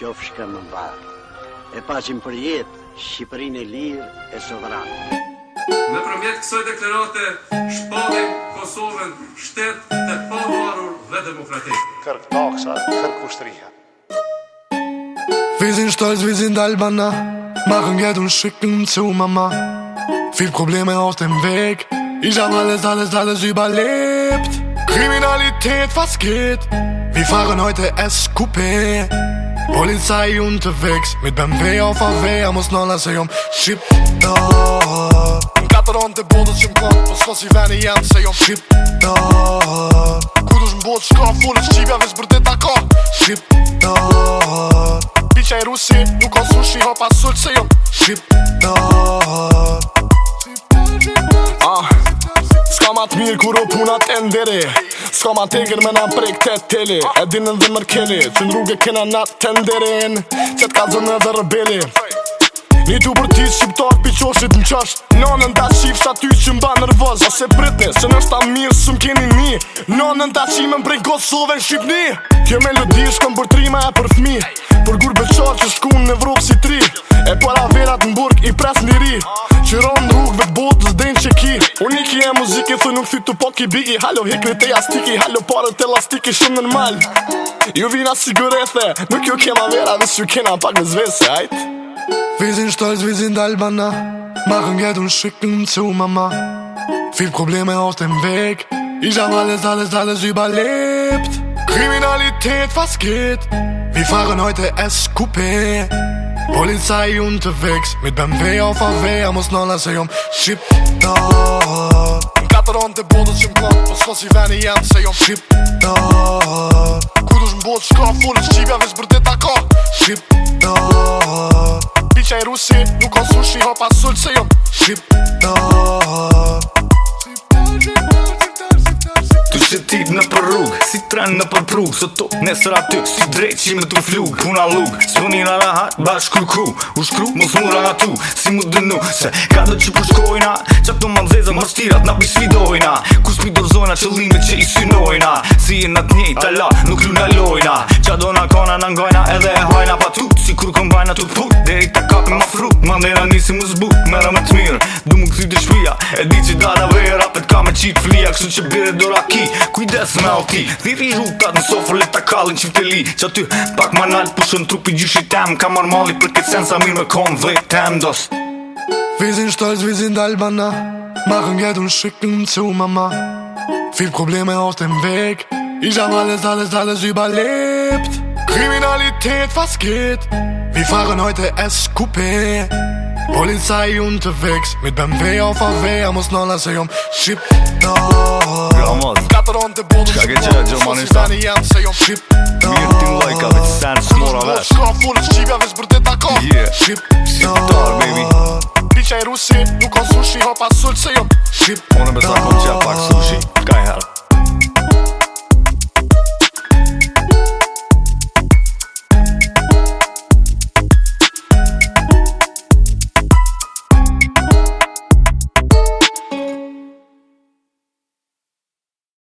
qofsh ka më mbarë. E pasim për jetë, Shqipërin e lirë e sovranë. Me përmjetë kësoj deklerate, shpallim Kosovën shtetë të pavarur dhe demokratikë. Kërk taksa, kërk ushtëria. Vizin shtojz, vizin dalbana, ma këm gjetë unë shikën në cu mama. Fil probleme o të më vekë, i gjatë në lesa, lesa, lesa, zyba leptë. Kriminalitet fasket, vi farën hojtë e skupe. Olin sa i unë të veks Mi të bëm veja o fa veja Mos në lasë jom Shqip da Në katër onë të bodës që më konë Po s'ko veni jam se jom Shqip da Kujt është më bodë që ka fulë Shqipja vesë bërde ta da Piqa i rusi nuk o sushi hopa pa sulë se jom Shqip da Shqip da Shqip da Shqip da Shqip da Shqip da Ska ma tegër me na prek të teli E dinë dhe mërkeli Që në rrugë e kena na tenderin Që t'ka zënë edhe rëbeli Një tu për ti shqiptar pi qoshit në qasht Nonën ta qif sa ty që mba nervoz Ose pritni që nështë ta mirë së mkeni mi Nonën ta qime më Kosovë e Shqipni Kjo me lëdi shkon për trima e për fmi Për gur beqar që shkun në Evropë si tri E para verat në burk i pres një ri Qiron Biggie Uniki e muzike thënë nuk thy Tupac i Biggie Halo hik në teja stiki Halo parët e lastiki shumë normal Ju vina sigurethe Nuk ju kema vera Vis ju kena pak në zvese ajt Wir sind stolz, wir sind Albaner Machen Geld und schicken zu Mama Viel Probleme auf dem Weg Ich hab alles, alles, alles überlebt Kriminalität, was geht? Wir fahren heute S-Coupé Bolin sa i unë të veks Mi të bëm veja o fa veja Mos në lasë jom Shqiptar Në katër onë të bodës që më kënë Po s'ko si veni jem se jom Shqiptar Kujt është më bodë që ka fulli Shqipja vesh bërdit të ka Shqiptar Bicja i rusi nuk o sushi Ho pa sulë se jom Shqiptar që ti në për rrug Si tren në për prug Së tu nesër aty Si drejt që me të flug Puna lug Së puni në rahat Bash kru kru U shkru Mos më rrë nga tu Si më dënu Se ka do që përshkojna Qa të manë zezë Më stirat në bi Kus Ku s'pi do zojna që i synojna Si e në të njej Tala nuk lu në lojna Qa do në kona në ngojna Edhe e hojna pa tu Si kur kombajna të put Deri ta kapi ma fru Mandena nisi më zbut të mirë Du më këthy Flia kështë që bire doraki, kujdes me oti Dhiri rrugat në sofër, le ta kalin qifteli Qa ty pak ma nalë pushën, trupi gjyshi tem Kam normali për këtë sen, sa mirë me konë vetem Dost Vi zin shtolës, vi zin dalbana Më rëngedun shiklën që u mama Fiv probleme ostem vek I qam alles, alles, alles überlept Kriminalitet, fa s'ket Vi farën ojtë e s'kupe Polizei unterwegs Mit beim W auf AW Er muss noch lasse ich um Schip da Ja man Skatter on the bonus Ich kage tira Joe Mann ist Ich kage tira Joe Mann da like a bitch Sein ist nur a wesh Ich kage tira Ich kage tira Ich kage tira Ich kage tira Ich kage tira Ich kage tira